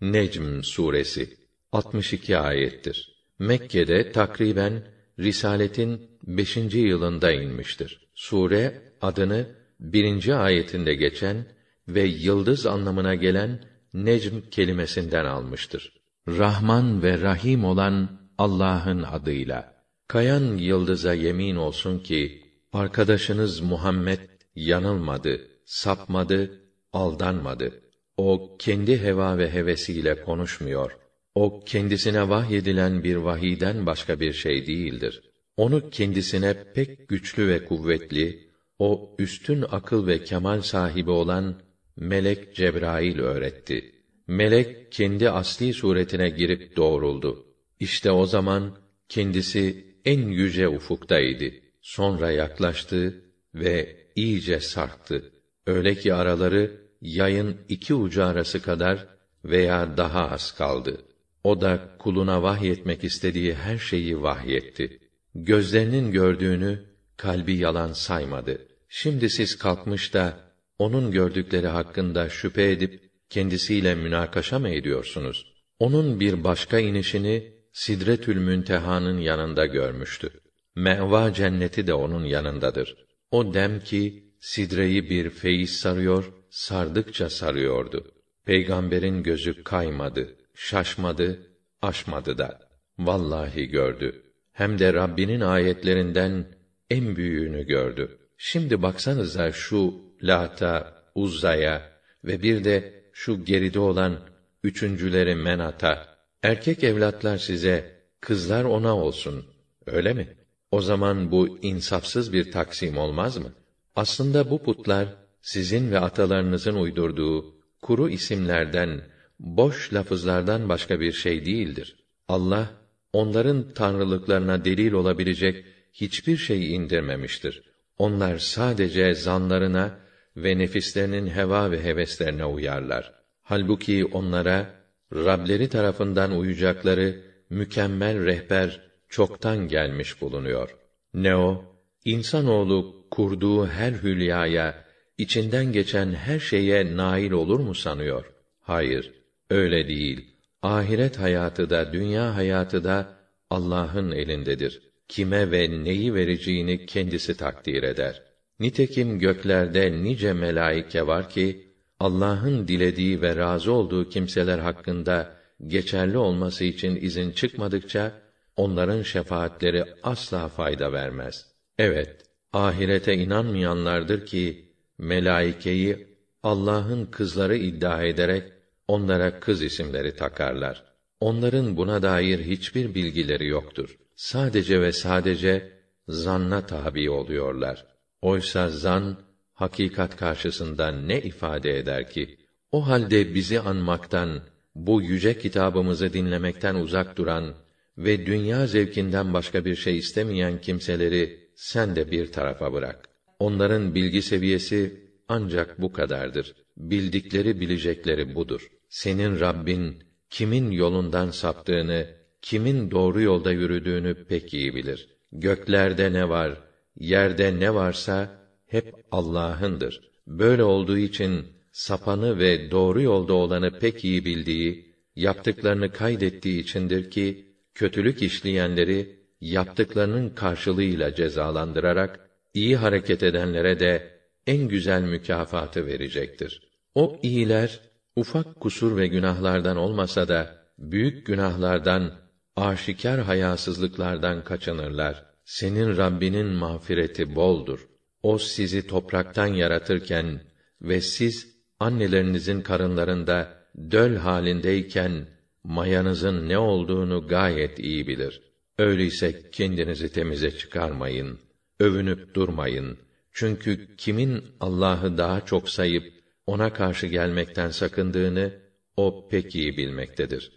Necm suresi 62 ayettir. Mekke'de takriben risaletin 5. yılında inmiştir. Sure adını birinci ayetinde geçen ve yıldız anlamına gelen necm kelimesinden almıştır. Rahman ve Rahim olan Allah'ın adıyla. Kayan yıldıza yemin olsun ki arkadaşınız Muhammed yanılmadı, sapmadı, aldanmadı. O kendi heva ve hevesiyle konuşmuyor. O kendisine vahyedilen bir vahiden başka bir şey değildir. Onu kendisine pek güçlü ve kuvvetli, o üstün akıl ve kemal sahibi olan melek Cebrail öğretti. Melek kendi asli suretine girip doğruldu. İşte o zaman kendisi en yüce ufuktaydı. Sonra yaklaştı ve iyice sarktı. Öyle ki araları yayın iki ucu arası kadar veya daha az kaldı. O da kuluna vahyetmek istediği her şeyi vahyetti. Gözlerinin gördüğünü kalbi yalan saymadı. Şimdi siz kalkmış da onun gördükleri hakkında şüphe edip kendisiyle münakaşa mı ediyorsunuz? Onun bir başka inişini Sidretül Münteha'nın yanında görmüştü. Meva cenneti de onun yanındadır. O dem ki sidreyi bir feyiz sarıyor, sardıkça sarıyordu. Peygamberin gözü kaymadı, şaşmadı, aşmadı da. Vallahi gördü. Hem de Rabbinin ayetlerinden en büyüğünü gördü. Şimdi baksanıza şu Lata, Uzza'ya ve bir de şu geride olan üçüncüleri Menat'a. Erkek evlatlar size, kızlar ona olsun. Öyle mi? O zaman bu insafsız bir taksim olmaz mı? Aslında bu putlar sizin ve atalarınızın uydurduğu kuru isimlerden, boş lafızlardan başka bir şey değildir. Allah onların tanrılıklarına delil olabilecek hiçbir şey indirmemiştir. Onlar sadece zanlarına ve nefislerinin heva ve heveslerine uyarlar. Halbuki onlara Rableri tarafından uyacakları mükemmel rehber çoktan gelmiş bulunuyor. Ne o? İnsanoğlu kurduğu her hülyaya, içinden geçen her şeye nail olur mu sanıyor? Hayır, öyle değil. Ahiret hayatı da, dünya hayatı da Allah'ın elindedir. Kime ve neyi vereceğini kendisi takdir eder. Nitekim göklerde nice melaike var ki Allah'ın dilediği ve razı olduğu kimseler hakkında geçerli olması için izin çıkmadıkça onların şefaatleri asla fayda vermez. Evet, ahirete inanmayanlardır ki melaikeyi Allah'ın kızları iddia ederek onlara kız isimleri takarlar. Onların buna dair hiçbir bilgileri yoktur. Sadece ve sadece zanna tabi oluyorlar. Oysa zan hakikat karşısında ne ifade eder ki? O halde bizi anmaktan, bu yüce kitabımızı dinlemekten uzak duran ve dünya zevkinden başka bir şey istemeyen kimseleri sen de bir tarafa bırak. Onların bilgi seviyesi ancak bu kadardır. Bildikleri bilecekleri budur. Senin Rabbin kimin yolundan saptığını, kimin doğru yolda yürüdüğünü pek iyi bilir. Göklerde ne var, yerde ne varsa hep Allah'ındır. Böyle olduğu için sapanı ve doğru yolda olanı pek iyi bildiği, yaptıklarını kaydettiği içindir ki kötülük işleyenleri yaptıklarının karşılığıyla cezalandırarak iyi hareket edenlere de en güzel mükafatı verecektir. O iyiler ufak kusur ve günahlardan olmasa da büyük günahlardan, aşikar hayasızlıklardan kaçınırlar. Senin Rabbinin mağfireti boldur. O sizi topraktan yaratırken ve siz annelerinizin karınlarında döl halindeyken mayanızın ne olduğunu gayet iyi bilir. Öyleyse kendinizi temize çıkarmayın, övünüp durmayın. Çünkü kimin Allah'ı daha çok sayıp ona karşı gelmekten sakındığını o pek iyi bilmektedir.